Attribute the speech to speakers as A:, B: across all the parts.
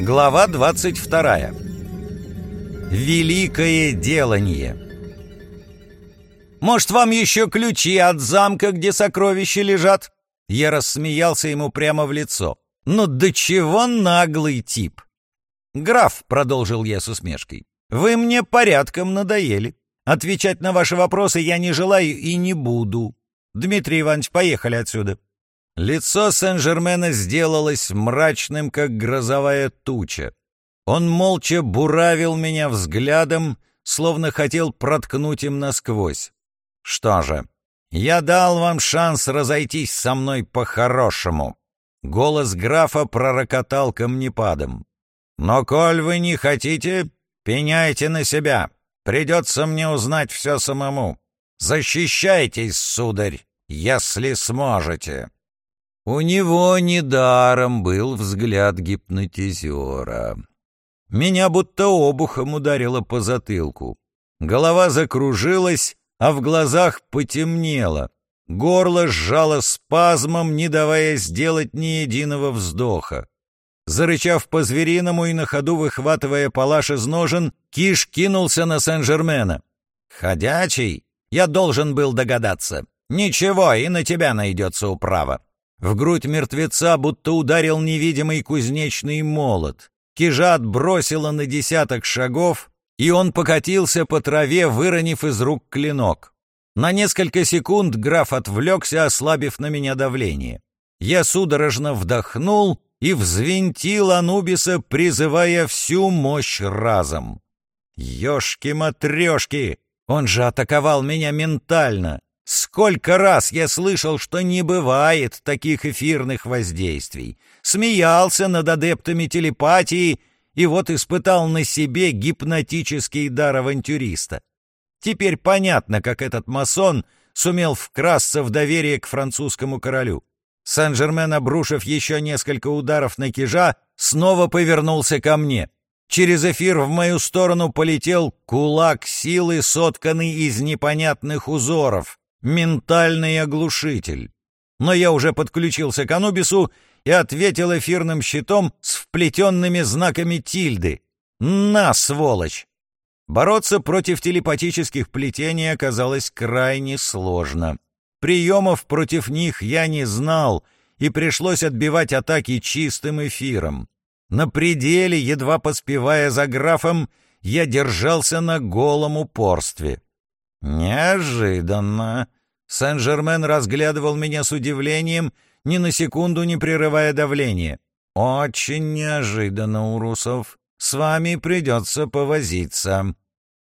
A: Глава 22. Великое делание. «Может, вам еще ключи от замка, где сокровища лежат?» Я рассмеялся ему прямо в лицо. «Ну до чего наглый тип!» «Граф», — продолжил я с усмешкой, — «вы мне порядком надоели. Отвечать на ваши вопросы я не желаю и не буду. Дмитрий Иванович, поехали отсюда». Лицо Сен-Жермена сделалось мрачным, как грозовая туча. Он молча буравил меня взглядом, словно хотел проткнуть им насквозь. «Что же, я дал вам шанс разойтись со мной по-хорошему». Голос графа пророкотал камнепадом. «Но коль вы не хотите, пеняйте на себя. Придется мне узнать все самому. Защищайтесь, сударь, если сможете». У него недаром был взгляд гипнотизера. Меня будто обухом ударило по затылку. Голова закружилась, а в глазах потемнело. Горло сжало спазмом, не давая сделать ни единого вздоха. Зарычав по-звериному и на ходу выхватывая палаш из ножен, Киш кинулся на Сен-Жермена. «Ходячий? Я должен был догадаться. Ничего, и на тебя найдется управа». В грудь мертвеца будто ударил невидимый кузнечный молот. Кижат бросила на десяток шагов, и он покатился по траве, выронив из рук клинок. На несколько секунд граф отвлекся, ослабив на меня давление. Я судорожно вдохнул и взвинтил Анубиса, призывая всю мощь разом. «Ешки-матрешки! Он же атаковал меня ментально!» Сколько раз я слышал, что не бывает таких эфирных воздействий. Смеялся над адептами телепатии и вот испытал на себе гипнотический дар авантюриста. Теперь понятно, как этот масон сумел вкрасться в доверие к французскому королю. Сен-Жермен, обрушив еще несколько ударов на кижа, снова повернулся ко мне. Через эфир в мою сторону полетел кулак силы, сотканный из непонятных узоров ментальный оглушитель. Но я уже подключился к Анубису и ответил эфирным щитом с вплетенными знаками тильды. «На, сволочь!» Бороться против телепатических плетений оказалось крайне сложно. Приемов против них я не знал, и пришлось отбивать атаки чистым эфиром. На пределе, едва поспевая за графом, я держался на голом упорстве. «Неожиданно!» Сен-Жермен разглядывал меня с удивлением, ни на секунду не прерывая давление. «Очень неожиданно, Урусов. С вами придется повозиться».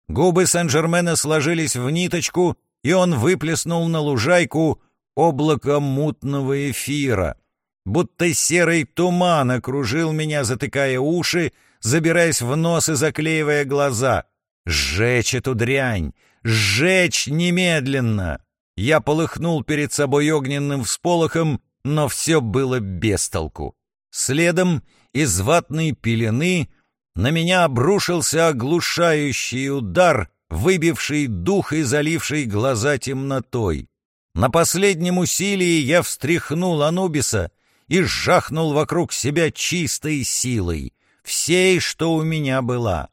A: Губы Сен-Жермена сложились в ниточку, и он выплеснул на лужайку облако мутного эфира. Будто серый туман окружил меня, затыкая уши, забираясь в нос и заклеивая глаза. «Сжечь эту дрянь! Сжечь немедленно!» Я полыхнул перед собой огненным всполохом, но все было без толку. Следом из ватной пелены на меня обрушился оглушающий удар, выбивший дух и заливший глаза темнотой. На последнем усилии я встряхнул Анубиса и сжахнул вокруг себя чистой силой, всей, что у меня была.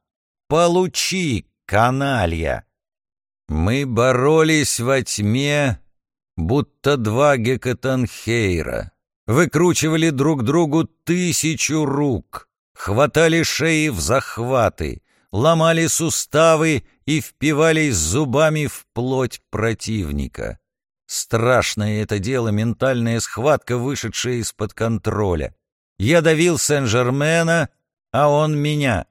A: «Получи, каналья!» Мы боролись во тьме, будто два гекатанхейра. Выкручивали друг другу тысячу рук, хватали шеи в захваты, ломали суставы и впивались зубами в плоть противника. Страшное это дело, ментальная схватка, вышедшая из-под контроля. Я давил Сен-Жермена, а он меня.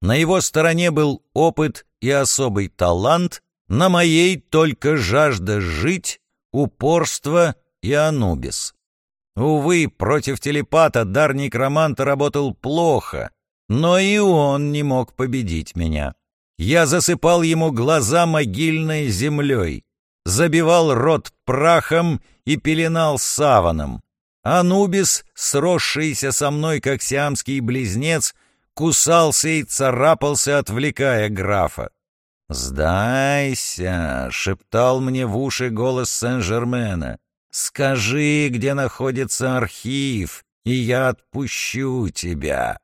A: На его стороне был опыт и особый талант, на моей только жажда жить, упорство и Анубис. Увы, против телепата дар некроманта работал плохо, но и он не мог победить меня. Я засыпал ему глаза могильной землей, забивал рот прахом и пеленал саваном. Анубис, сросшийся со мной, как сиамский близнец, кусался и царапался, отвлекая графа. «Сдайся!» — шептал мне в уши голос Сен-Жермена. «Скажи, где находится архив, и я отпущу тебя».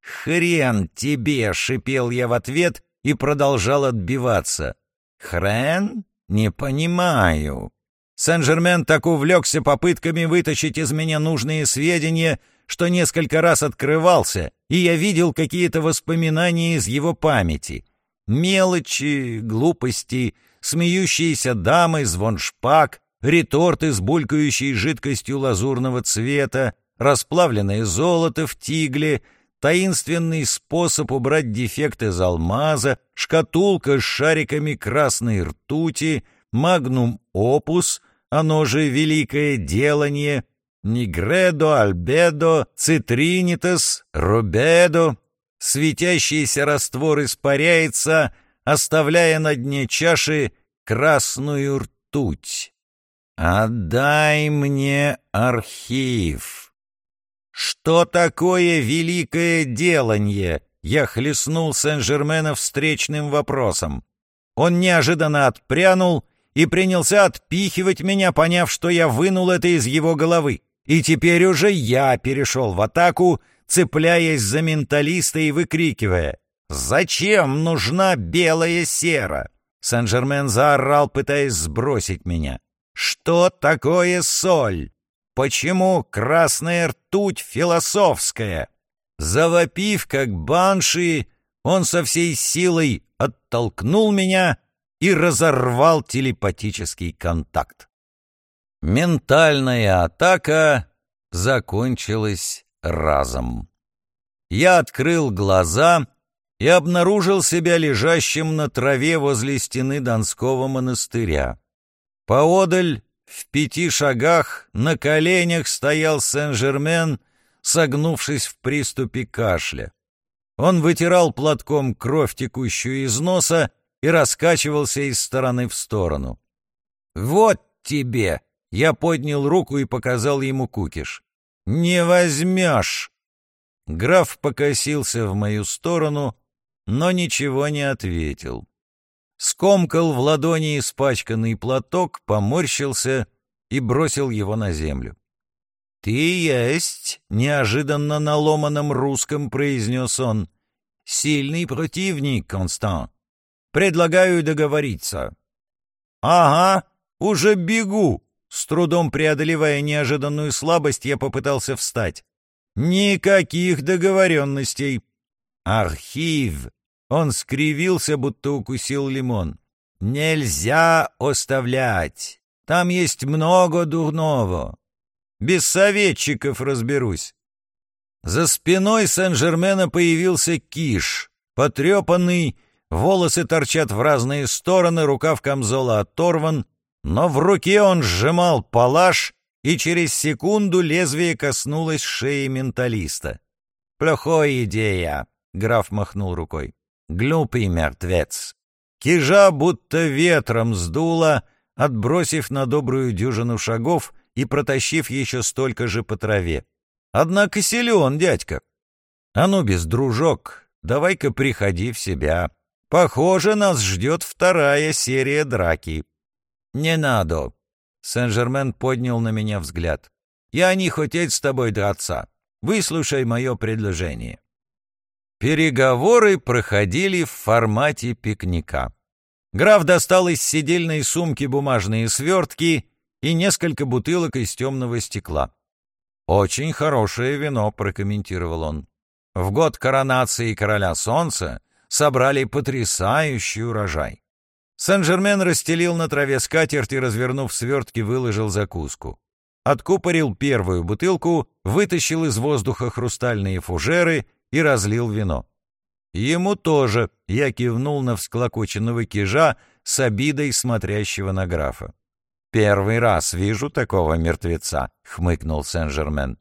A: «Хрен тебе!» — шипел я в ответ и продолжал отбиваться. «Хрен? Не понимаю». Сен-Жермен так увлекся попытками вытащить из меня нужные сведения, что несколько раз открывался, и я видел какие-то воспоминания из его памяти. Мелочи, глупости, смеющиеся дамы, звон шпаг, реторты с булькающей жидкостью лазурного цвета, расплавленное золото в тигле, таинственный способ убрать дефект из алмаза, шкатулка с шариками красной ртути, магнум-опус, оно же великое делание, нигредо, альбедо, цитринитас, рубедо. Светящийся раствор испаряется, оставляя на дне чаши красную ртуть. «Отдай мне архив!» «Что такое великое деланье?» Я хлестнул Сен-Жермена встречным вопросом. Он неожиданно отпрянул и принялся отпихивать меня, поняв, что я вынул это из его головы. И теперь уже я перешел в атаку, цепляясь за менталиста и выкрикивая «Зачем нужна белая сера?» Сен-Жермен заорал, пытаясь сбросить меня. «Что такое соль? Почему красная ртуть философская?» Завопив, как банши, он со всей силой оттолкнул меня и разорвал телепатический контакт. Ментальная атака закончилась разом. Я открыл глаза и обнаружил себя лежащим на траве возле стены Донского монастыря. Поодаль, в пяти шагах, на коленях стоял Сен-Жермен, согнувшись в приступе кашля. Он вытирал платком кровь, текущую из носа, и раскачивался из стороны в сторону. «Вот тебе!» — я поднял руку и показал ему кукиш. «Не возьмешь!» Граф покосился в мою сторону, но ничего не ответил. Скомкал в ладони испачканный платок, поморщился и бросил его на землю. «Ты есть!» — неожиданно на ломаном русском произнес он. «Сильный противник, Констант. Предлагаю договориться». «Ага, уже бегу!» С трудом преодолевая неожиданную слабость, я попытался встать. «Никаких договоренностей!» «Архив!» Он скривился, будто укусил лимон. «Нельзя оставлять! Там есть много дурного. Без советчиков разберусь». За спиной Сен-Жермена появился Киш, потрепанный, волосы торчат в разные стороны, рукав камзола оторван, но в руке он сжимал палаш, и через секунду лезвие коснулось шеи менталиста. «Плохая идея», — граф махнул рукой. «Глупый мертвец». Кижа будто ветром сдуло, отбросив на добрую дюжину шагов и протащив еще столько же по траве. Однако силен дядька. А ну, без дружок, давай-ка приходи в себя. Похоже, нас ждет вторая серия драки. «Не надо!» Сен-Жермен поднял на меня взгляд. «Я не хотеть с тобой драться. Выслушай мое предложение». Переговоры проходили в формате пикника. Граф достал из сидельной сумки бумажные свертки и несколько бутылок из темного стекла. «Очень хорошее вино», — прокомментировал он. «В год коронации короля солнца собрали потрясающий урожай. Сен-Жермен расстелил на траве скатерть и, развернув свертки, выложил закуску. Откупорил первую бутылку, вытащил из воздуха хрустальные фужеры и разлил вино. Ему тоже я кивнул на всклокоченного кижа с обидой смотрящего на графа. «Первый раз вижу такого мертвеца», — хмыкнул Сен-Жермен.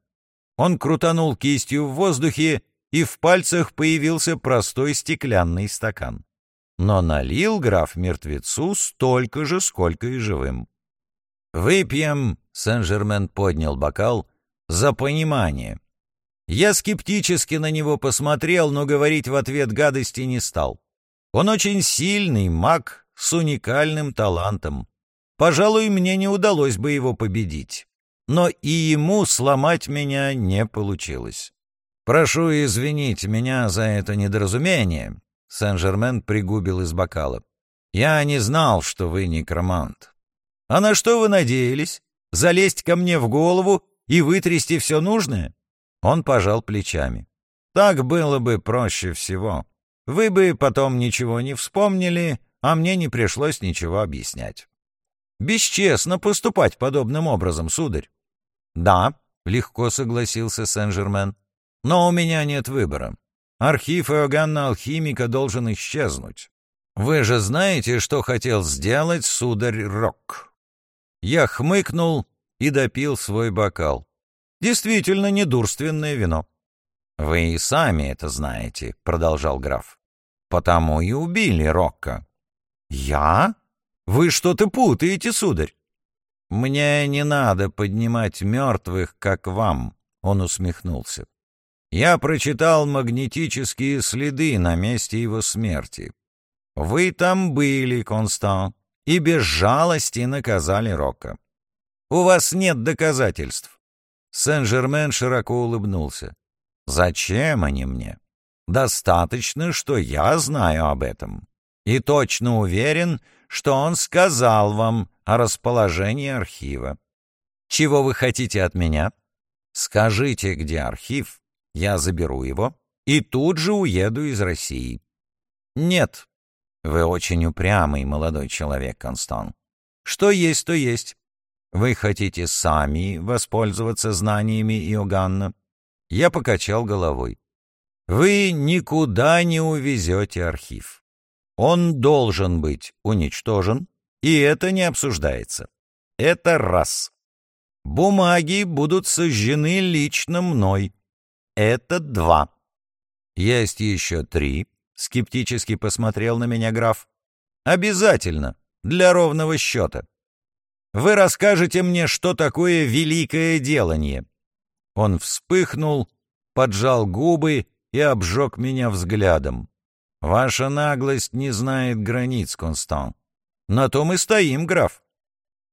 A: Он крутанул кистью в воздухе, и в пальцах появился простой стеклянный стакан но налил граф мертвецу столько же, сколько и живым. «Выпьем», — Сен-Жермен поднял бокал, — «за понимание». Я скептически на него посмотрел, но говорить в ответ гадости не стал. Он очень сильный маг с уникальным талантом. Пожалуй, мне не удалось бы его победить. Но и ему сломать меня не получилось. «Прошу извинить меня за это недоразумение», — Сен-Жермен пригубил из бокала. «Я не знал, что вы некромант». «А на что вы надеялись? Залезть ко мне в голову и вытрясти все нужное?» Он пожал плечами. «Так было бы проще всего. Вы бы потом ничего не вспомнили, а мне не пришлось ничего объяснять». «Бесчестно поступать подобным образом, сударь». «Да», — легко согласился Сен-Жермен. Но у меня нет выбора. Архив Иоганна Алхимика должен исчезнуть. Вы же знаете, что хотел сделать сударь Рок. Я хмыкнул и допил свой бокал. Действительно недурственное вино. «Вы и сами это знаете», — продолжал граф. «Потому и убили Рокко». «Я? Вы что-то путаете, сударь?» «Мне не надо поднимать мертвых, как вам», — он усмехнулся. Я прочитал магнетические следы на месте его смерти. Вы там были, Констан, и без жалости наказали Рока. У вас нет доказательств. Сен-Жермен широко улыбнулся. Зачем они мне? Достаточно, что я знаю об этом. И точно уверен, что он сказал вам о расположении архива. Чего вы хотите от меня? Скажите, где архив, я заберу его и тут же уеду из России. Нет. Вы очень упрямый молодой человек, Констан. Что есть, то есть. Вы хотите сами воспользоваться знаниями Иоганна? Я покачал головой. Вы никуда не увезете архив. Он должен быть уничтожен, и это не обсуждается. Это раз. Бумаги будут сожжены лично мной. Это два. Есть еще три. Скептически посмотрел на меня граф. Обязательно. Для ровного счета. Вы расскажете мне, что такое великое делание. Он вспыхнул, поджал губы и обжег меня взглядом. Ваша наглость не знает границ, Констан. На том и стоим, граф.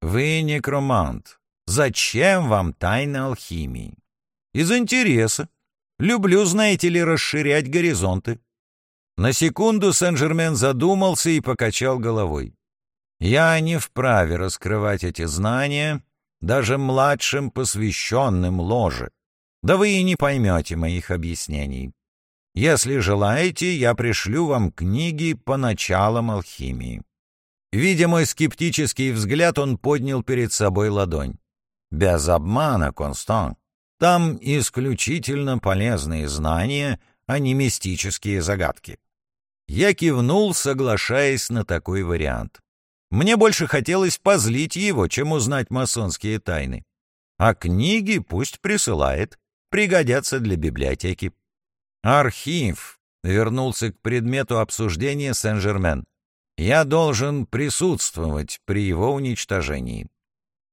A: Вы некромант. Зачем вам тайна алхимии? Из интереса. Люблю, знаете ли, расширять горизонты. На секунду Сен-Жермен задумался и покачал головой. Я не вправе раскрывать эти знания даже младшим посвященным ложе. Да вы и не поймете моих объяснений. Если желаете, я пришлю вам книги по началам алхимии. Видя мой скептический взгляд, он поднял перед собой ладонь. Без обмана, Констант. Там исключительно полезные знания, а не мистические загадки. Я кивнул, соглашаясь на такой вариант. Мне больше хотелось позлить его, чем узнать масонские тайны. А книги пусть присылает, пригодятся для библиотеки. Архив вернулся к предмету обсуждения Сен-Жермен. Я должен присутствовать при его уничтожении.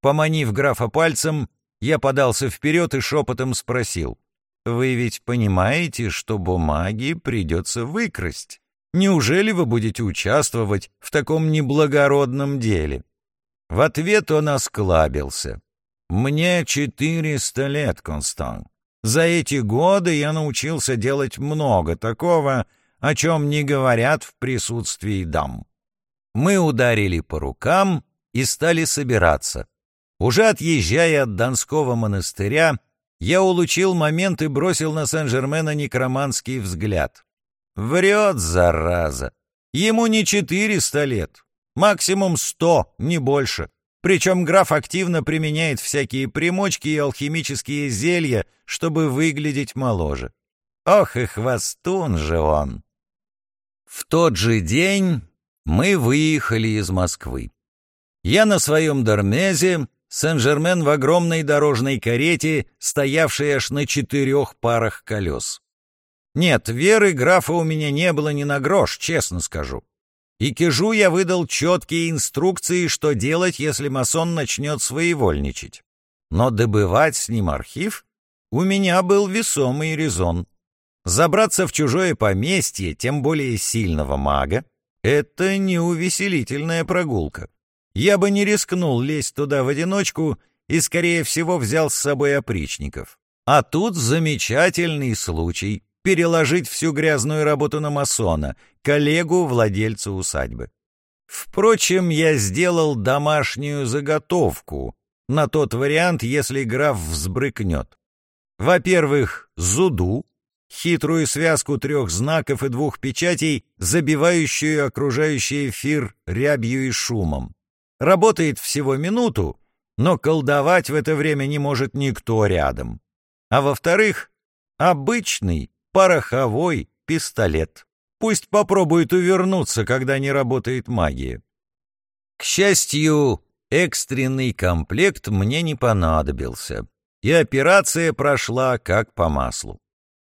A: Поманив графа пальцем, я подался вперед и шепотом спросил. «Вы ведь понимаете, что бумаги придется выкрасть? Неужели вы будете участвовать в таком неблагородном деле?» В ответ он осклабился. «Мне четыреста лет, Констант. За эти годы я научился делать много такого, о чем не говорят в присутствии дам». Мы ударили по рукам и стали собираться. Уже отъезжая от Донского монастыря, я улучил момент и бросил на Сен-Жермена некроманский взгляд. Врет, зараза. Ему не четыреста лет, максимум сто, не больше. Причем граф активно применяет всякие примочки и алхимические зелья, чтобы выглядеть моложе. Ох и хвостун же он! В тот же день мы выехали из Москвы. Я на своем Дормезе, Сен-Жермен в огромной дорожной карете, стоявшей аж на четырех парах колес. Нет, веры графа у меня не было ни на грош, честно скажу. И Кижу я выдал четкие инструкции, что делать, если масон начнет своевольничать. Но добывать с ним архив у меня был весомый резон. Забраться в чужое поместье, тем более сильного мага, это не увеселительная прогулка. Я бы не рискнул лезть туда в одиночку и, скорее всего, взял с собой опричников. А тут замечательный случай переложить всю грязную работу на масона, коллегу владельца усадьбы. Впрочем, я сделал домашнюю заготовку на тот вариант, если граф взбрыкнет. Во-первых, зуду, хитрую связку трех знаков и двух печатей, забивающую окружающий эфир рябью и шумом. Работает всего минуту, но колдовать в это время не может никто рядом. А во-вторых, обычный пороховой пистолет. Пусть попробует увернуться, когда не работает магия. К счастью, экстренный комплект мне не понадобился, и операция прошла как по маслу.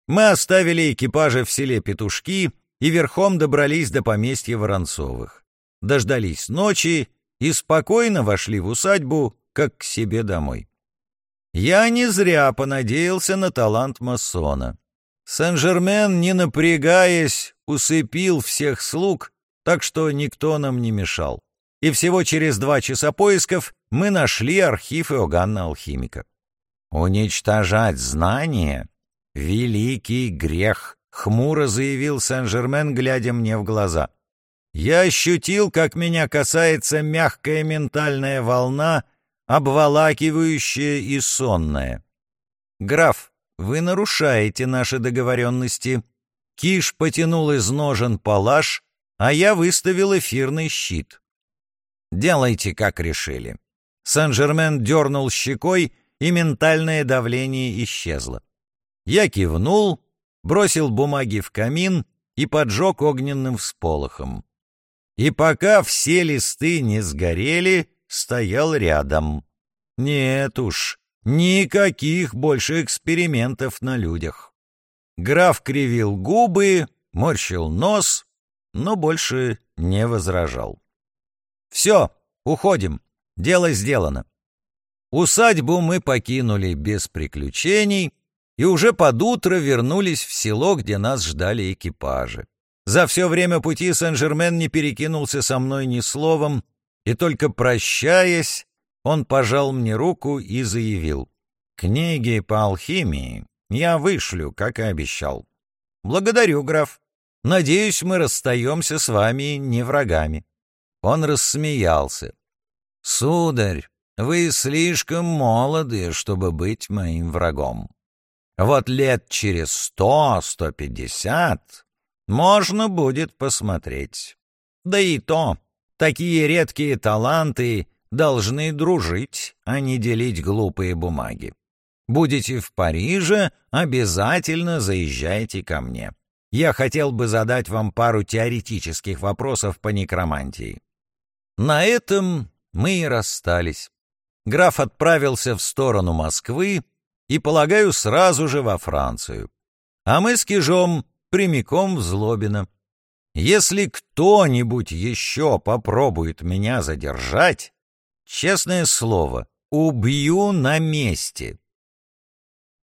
A: Мы оставили экипажи в селе Петушки и верхом добрались до поместья Воронцовых. Дождались ночи и спокойно вошли в усадьбу, как к себе домой. Я не зря понадеялся на талант масона. Сен-Жермен, не напрягаясь, усыпил всех слуг, так что никто нам не мешал. И всего через два часа поисков мы нашли архив Иоганна-алхимика. «Уничтожать знания — великий грех», — хмуро заявил Сен-Жермен, глядя мне в глаза. Я ощутил, как меня касается мягкая ментальная волна, обволакивающая и сонная. «Граф, вы нарушаете наши договоренности». Киш потянул из ножен палаш, а я выставил эфирный щит. «Делайте, как решили». Сен-Жермен дернул щекой, и ментальное давление исчезло. Я кивнул, бросил бумаги в камин и поджег огненным всполохом. И пока все листы не сгорели, стоял рядом. Нет уж, никаких больше экспериментов на людях. Граф кривил губы, морщил нос, но больше не возражал. «Все, уходим. Дело сделано». Усадьбу мы покинули без приключений и уже под утро вернулись в село, где нас ждали экипажи. За все время пути Сен-Жермен не перекинулся со мной ни словом, и только прощаясь, он пожал мне руку и заявил. «Книги по алхимии я вышлю, как и обещал». «Благодарю, граф. Надеюсь, мы расстаемся с вами не врагами». Он рассмеялся. «Сударь, вы слишком молоды, чтобы быть моим врагом. Вот лет через сто, сто пятьдесят можно будет посмотреть. Да и то, такие редкие таланты должны дружить, а не делить глупые бумаги. Будете в Париже, обязательно заезжайте ко мне. Я хотел бы задать вам пару теоретических вопросов по некромантии. На этом мы и расстались. Граф отправился в сторону Москвы и, полагаю, сразу же во Францию. А мы с Кижом прямиком в Злобино. Если кто-нибудь еще попробует меня задержать, честное слово, убью на месте.